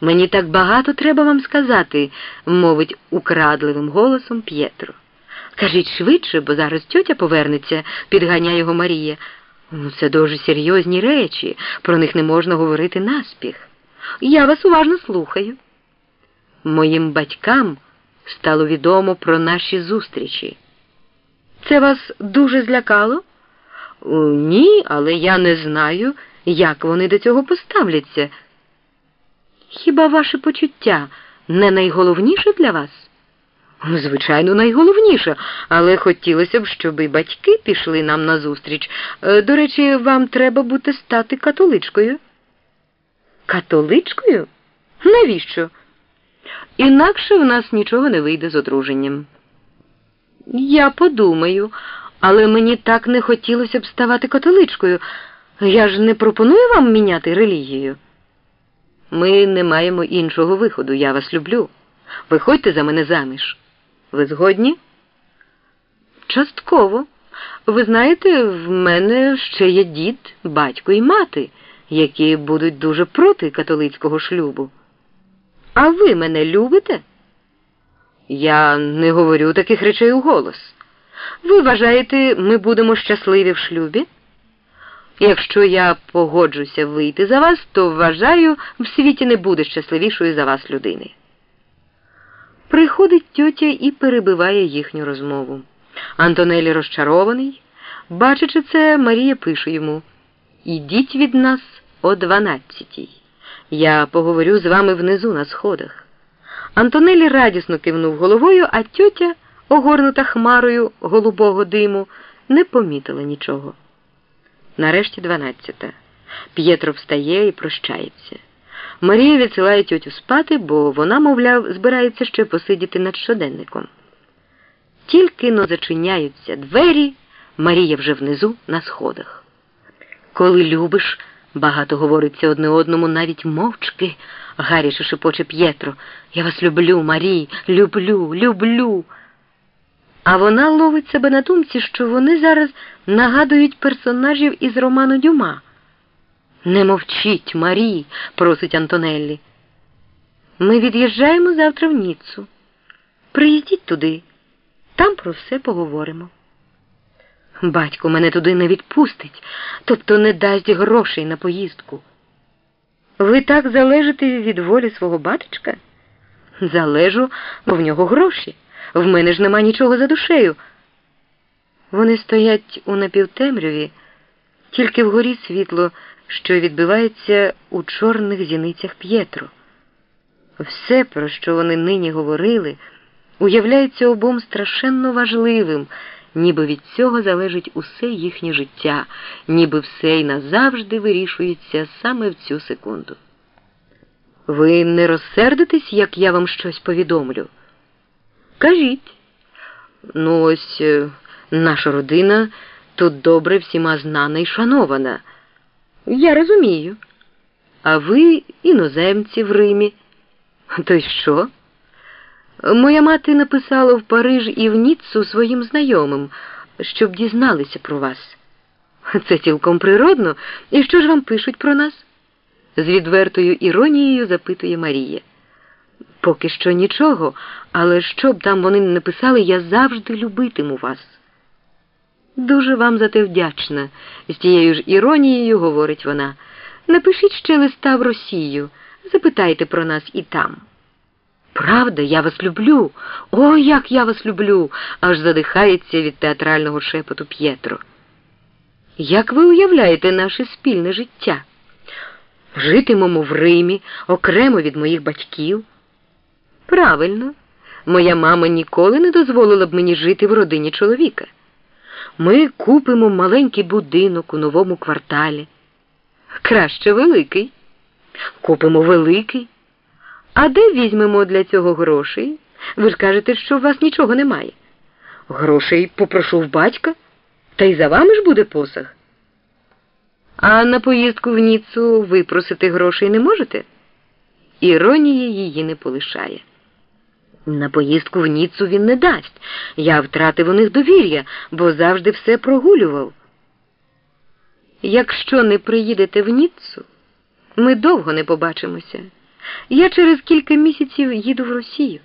Мені так багато треба вам сказати, мовить украдливим голосом П'єтро. Кажіть швидше, бо зараз тьотя повернеться, підганяє його Марія. Ну, Це дуже серйозні речі, про них не можна говорити наспіх. Я вас уважно слухаю. Моїм батькам стало відомо про наші зустрічі. Це вас дуже злякало? Ні, але я не знаю, як вони до цього поставляться. Хіба ваше почуття не найголовніше для вас? Звичайно, найголовніше, але хотілося б, щоб і батьки пішли нам назустріч. Е, До речі, вам треба бути стати католичкою. Католичкою? Навіщо? Інакше в нас нічого не вийде з одруженням. Я подумаю, але мені так не хотілося б ставати католичкою. Я ж не пропоную вам міняти релігію. Ми не маємо іншого виходу. Я вас люблю. Виходьте за мене заміж. Ви згодні? Частково. Ви знаєте, в мене ще є дід, батько і мати, які будуть дуже проти католицького шлюбу. А ви мене любите? Я не говорю таких речей у голос. Ви вважаєте, ми будемо щасливі в шлюбі? Якщо я погоджуся вийти за вас, то вважаю, в світі не буде щасливішої за вас людини. Приходить тьотя і перебиває їхню розмову. Антонелі розчарований. Бачачи це, Марія пише йому Ідіть від нас о дванадцятій. Я поговорю з вами внизу на сходах. Антонелі радісно кивнув головою, а тьотя, огорнута хмарою голубого диму, не помітила нічого. Нарешті дванадцята. П'єтро встає і прощається. Марія відсилає тьотю спати, бо вона, мовляв, збирається ще посидіти над щоденником. Тільки но зачиняються двері, Марія вже внизу на сходах. Коли любиш, багато говориться одне одному навіть мовчки, гаряче шепоче П'єтро. Я вас люблю, Марій, люблю, люблю. А вона ловить себе на думці, що вони зараз нагадують персонажів із роману Дюма. Не мовчіть, Марі, просить Антонеллі. Ми від'їжджаємо завтра в Ніццу. Приїздіть туди, там про все поговоримо. Батько мене туди не відпустить, тобто не дасть грошей на поїздку. Ви так залежите від волі свого батечка? Залежу, бо в нього гроші. В мене ж нема нічого за душею. Вони стоять у напівтемряві, тільки вгорі світло, що відбивається у чорних зіницях П'єтро. Все, про що вони нині говорили, уявляється обом страшенно важливим, ніби від цього залежить усе їхнє життя, ніби все й назавжди вирішується саме в цю секунду. Ви не розсердитесь, як я вам щось повідомлю? Кажіть. Ну, ось е, наша родина тут добре всіма знана і шанована. Я розумію. А ви іноземці в Римі. То й що? Моя мати написала в Париж і в Ніццу своїм знайомим, щоб дізналися про вас. Це цілком природно. І що ж вам пишуть про нас? з відвертою іронією запитує Марія. Поки що нічого, але що б там вони не написали, я завжди любитиму вас. Дуже вам за те вдячна, з тією ж іронією говорить вона. Напишіть ще листа в Росію, запитайте про нас і там. Правда, я вас люблю. О, як я вас люблю, аж задихається від театрального шепоту П'єтро. Як ви уявляєте наше спільне життя? Житимемо в Римі, окремо від моїх батьків. Правильно, моя мама ніколи не дозволила б мені жити в родині чоловіка. Ми купимо маленький будинок у новому кварталі. Краще великий. Купимо великий. А де візьмемо для цього грошей? Ви ж кажете, що у вас нічого немає. Грошей попрошу в батька, та й за вами ж буде посаг. А на поїздку в Ніцу ви просити грошей не можете? Іронія її не полишає. На поїздку в Ніцу він не дасть. Я втратив у них довір'я, бо завжди все прогулював. Якщо не приїдете в Ніцу, ми довго не побачимося. Я через кілька місяців їду в Росію.